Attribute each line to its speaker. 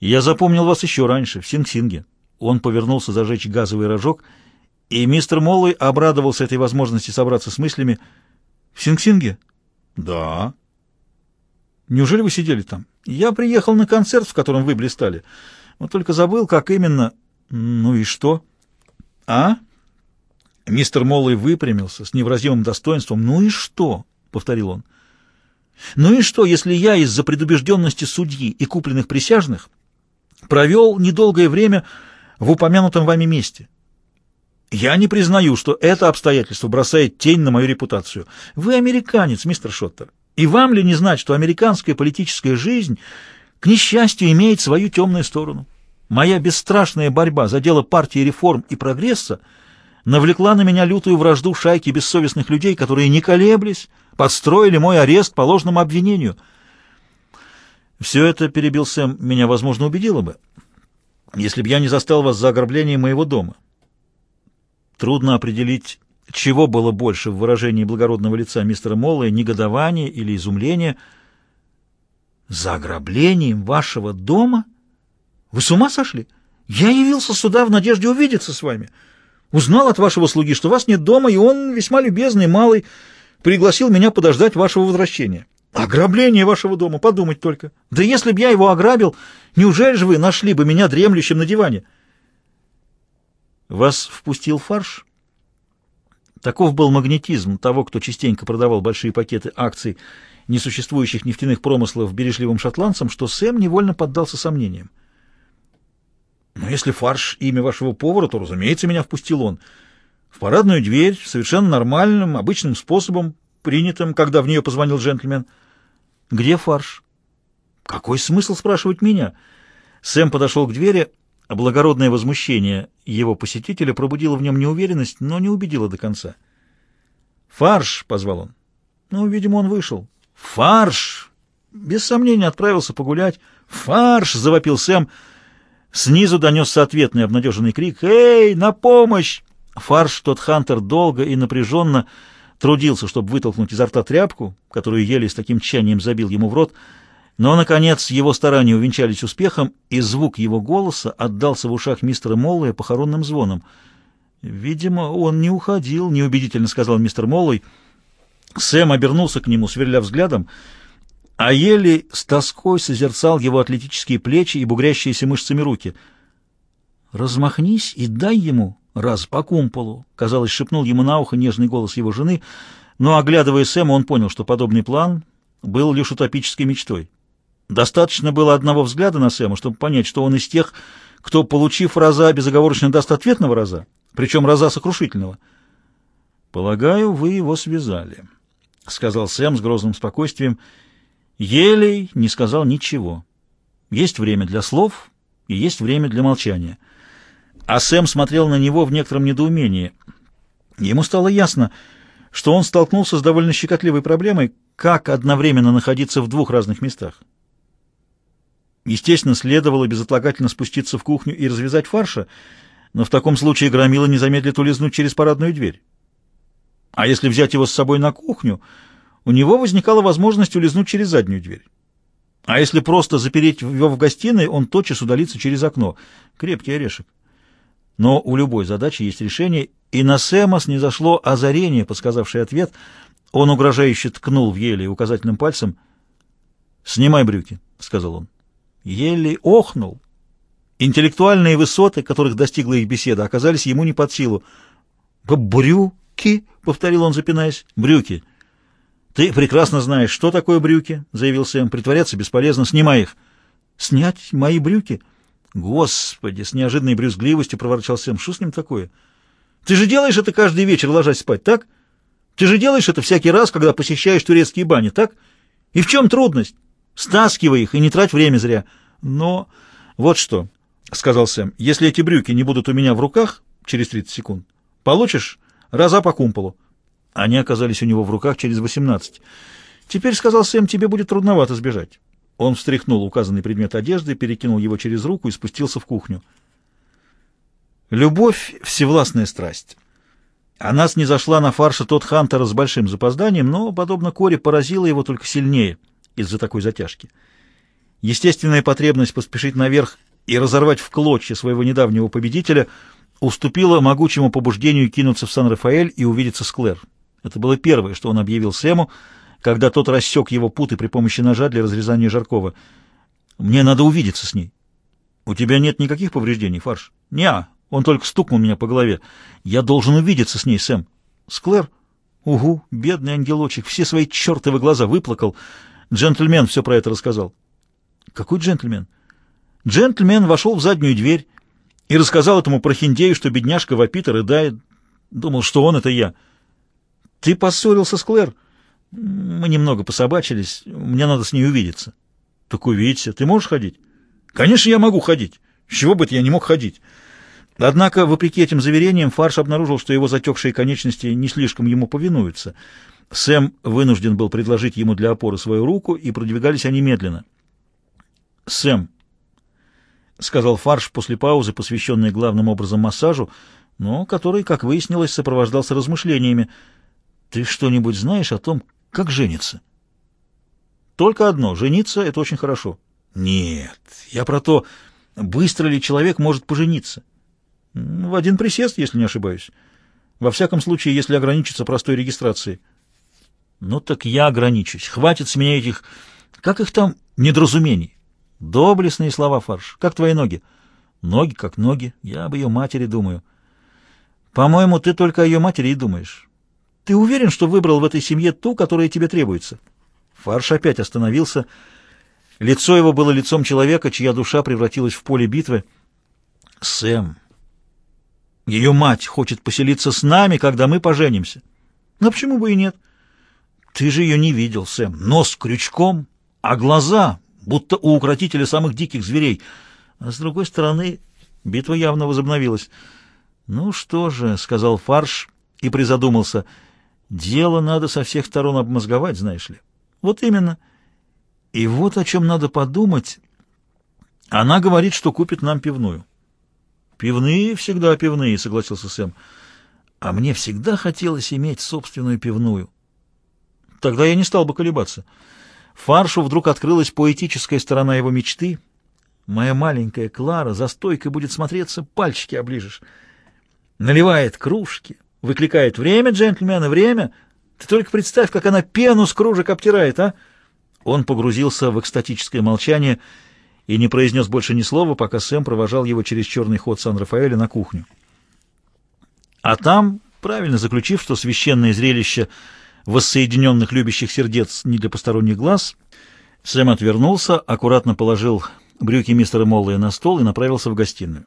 Speaker 1: Я запомнил вас еще раньше, в Синг-Синге. Он повернулся зажечь газовый рожок, и мистер Моллой обрадовался этой возможности собраться с мыслями. В Синг-Синге?
Speaker 2: Да.
Speaker 1: Неужели вы сидели там? Я приехал на концерт, в котором вы блистали. Вот только забыл, как именно... Ну и что? А? Мистер Моллой выпрямился с невразимым достоинством. «Ну и что?» — повторил он. «Ну и что, если я из-за предубежденности судьи и купленных присяжных провел недолгое время в упомянутом вами месте? Я не признаю, что это обстоятельство бросает тень на мою репутацию. Вы американец, мистер Шоттер, и вам ли не знать, что американская политическая жизнь, к несчастью, имеет свою темную сторону? Моя бесстрашная борьба за дело партии реформ и прогресса — навлекла на меня лютую вражду шайки бессовестных людей, которые, не колеблясь, подстроили мой арест по ложному обвинению. Все это, перебил Сэм, меня, возможно, убедило бы, если бы я не застал вас за ограбление моего дома. Трудно определить, чего было больше в выражении благородного лица мистера Моллая, негодование или изумление. «За ограблением вашего дома? Вы с ума сошли? Я явился сюда в надежде увидеться с вами». Узнал от вашего слуги, что вас нет дома, и он, весьма любезный, малый, пригласил меня подождать вашего возвращения. Ограбление вашего дома, подумать только. Да если б я его ограбил, неужели же вы нашли бы меня дремлющим на диване? Вас впустил фарш? Таков был магнетизм того, кто частенько продавал большие пакеты акций несуществующих нефтяных промыслов бережливым шотландцам, что Сэм невольно поддался сомнениям. Но если фарш — имя вашего повара, то, разумеется, меня впустил он. В парадную дверь, совершенно нормальным, обычным способом, принятым, когда в нее позвонил джентльмен. Где фарш? Какой смысл спрашивать меня? Сэм подошел к двери, а благородное возмущение его посетителя пробудило в нем неуверенность, но не убедило до конца. «Фарш!» — позвал он. Ну, видимо, он вышел. «Фарш!» Без сомнения отправился погулять. «Фарш!» — завопил Сэм — Снизу донесся ответный обнадеженный крик «Эй, на помощь!» Фарш тот Хантер долго и напряженно трудился, чтобы вытолкнуть изо рта тряпку, которую еле с таким тщанием забил ему в рот, но, наконец, его старания увенчались успехом, и звук его голоса отдался в ушах мистера Моллоя похоронным звоном. «Видимо, он не уходил», — неубедительно сказал мистер Моллой. Сэм обернулся к нему, сверля взглядом, — а еле с тоской созерцал его атлетические плечи и бугрящиеся мышцами руки. «Размахнись и дай ему раз по кумполу», — казалось, шепнул ему на ухо нежный голос его жены, но, оглядывая Сэма, он понял, что подобный план был лишь утопической мечтой. Достаточно было одного взгляда на Сэма, чтобы понять, что он из тех, кто, получив раза, безоговорочно даст ответного раза, причем раза сокрушительного. «Полагаю, вы его связали», — сказал Сэм с грозным спокойствием, — Елей не сказал ничего. Есть время для слов и есть время для молчания. А Сэм смотрел на него в некотором недоумении. Ему стало ясно, что он столкнулся с довольно щекотливой проблемой, как одновременно находиться в двух разных местах. Естественно, следовало безотлагательно спуститься в кухню и развязать фарша, но в таком случае Громила не замедлит улизнуть через парадную дверь. А если взять его с собой на кухню у него возникала возможность улизнуть через заднюю дверь. А если просто запереть его в гостиной, он тотчас удалится через окно. Крепкий орешек. Но у любой задачи есть решение, и на Сэма снизошло озарение, подсказавшее ответ. Он угрожающе ткнул в Ели указательным пальцем. «Снимай брюки», — сказал он. Ели охнул. Интеллектуальные высоты, которых достигла их беседа, оказались ему не под силу. «Брюки?» — повторил он, запинаясь. «Брюки». «Ты прекрасно знаешь, что такое брюки», — заявил Сэм. «Притворяться бесполезно. Снимай их». «Снять мои брюки?» «Господи!» — с неожиданной брюзгливостью проворчал Сэм. «Что с ним такое?» «Ты же делаешь это каждый вечер, ложась спать, так? Ты же делаешь это всякий раз, когда посещаешь турецкие бани, так? И в чем трудность? Стаскивай их и не трать время зря. Но вот что, — сказал Сэм, — если эти брюки не будут у меня в руках через 30 секунд, получишь раза по кумполу. Они оказались у него в руках через восемнадцать. «Теперь, — сказал Сэм, — тебе будет трудновато сбежать». Он встряхнул указанный предмет одежды, перекинул его через руку и спустился в кухню. Любовь — всевластная страсть. Она снизошла на фарше тот Хантера с большим запозданием, но, подобно Коре, поразила его только сильнее из-за такой затяжки. Естественная потребность поспешить наверх и разорвать в клочья своего недавнего победителя уступила могучему побуждению кинуться в Сан-Рафаэль и увидеться с Клэр. Это было первое, что он объявил Сэму, когда тот рассек его путы при помощи ножа для разрезания жаркого. «Мне надо увидеться с ней». «У тебя нет никаких повреждений, Фарш?» «Не, он только стукнул меня по голове. Я должен увидеться с ней, Сэм». «С Клэр?» «Угу, бедный ангелочек, все свои чертовы глаза выплакал. Джентльмен все про это рассказал». «Какой джентльмен?» «Джентльмен вошел в заднюю дверь и рассказал этому прохиндею, что бедняжка вопит и рыдает. Думал, что он — это я». «Ты поссорился с Клэр?» «Мы немного пособачились. Мне надо с ней увидеться». «Так увидься. Ты можешь ходить?» «Конечно, я могу ходить. С чего бы я не мог ходить?» Однако, вопреки этим заверениям, Фарш обнаружил, что его затекшие конечности не слишком ему повинуются. Сэм вынужден был предложить ему для опоры свою руку, и продвигались они медленно. «Сэм», — сказал Фарш после паузы, посвященной главным образом массажу, но который, как выяснилось, сопровождался размышлениями. «Ты что-нибудь знаешь о том, как жениться?» «Только одно. Жениться — это очень хорошо». «Нет, я про то, быстро ли человек может пожениться». В один присест, если не ошибаюсь. Во всяком случае, если ограничиться простой регистрацией. Ну так я ограничусь. Хватит с меня этих... Как их там? Недоразумений. Доблестные слова, Фарш. Как твои ноги? Ноги как ноги. Я об ее матери думаю. По-моему, ты только о ее матери и думаешь. Ты уверен, что выбрал в этой семье ту, которая тебе требуется? Фарш опять остановился. Лицо его было лицом человека, чья душа превратилась в поле битвы. Сэм, ее мать хочет поселиться с нами, когда мы поженимся. Ну, почему бы и нет? Ты же ее не видел, Сэм. Нос крючком, а глаза, будто у укротителя самых диких зверей. А с другой стороны, битва явно возобновилась. «Ну что же», — сказал Фарш и призадумался, — «дело надо со всех сторон обмозговать, знаешь ли». «Вот именно. И вот о чем надо подумать. Она говорит, что купит нам пивную». «Пивные всегда пивные», — согласился Сэм. «А мне всегда хотелось иметь собственную пивную». Тогда я не стал бы колебаться. Фаршу вдруг открылась поэтическая сторона его мечты. «Моя маленькая Клара за стойкой будет смотреться, пальчики оближешь». Наливает кружки, выкликает «Время, джентльмены, время!» Ты только представь, как она пену с кружек обтирает, а! Он погрузился в экстатическое молчание — и не произнес больше ни слова, пока Сэм провожал его через черный ход Сан-Рафаэля на кухню. А там, правильно заключив, что священное зрелище воссоединенных любящих сердец не для посторонних глаз, Сэм отвернулся, аккуратно положил брюки мистера Моллая на стол и направился в гостиную.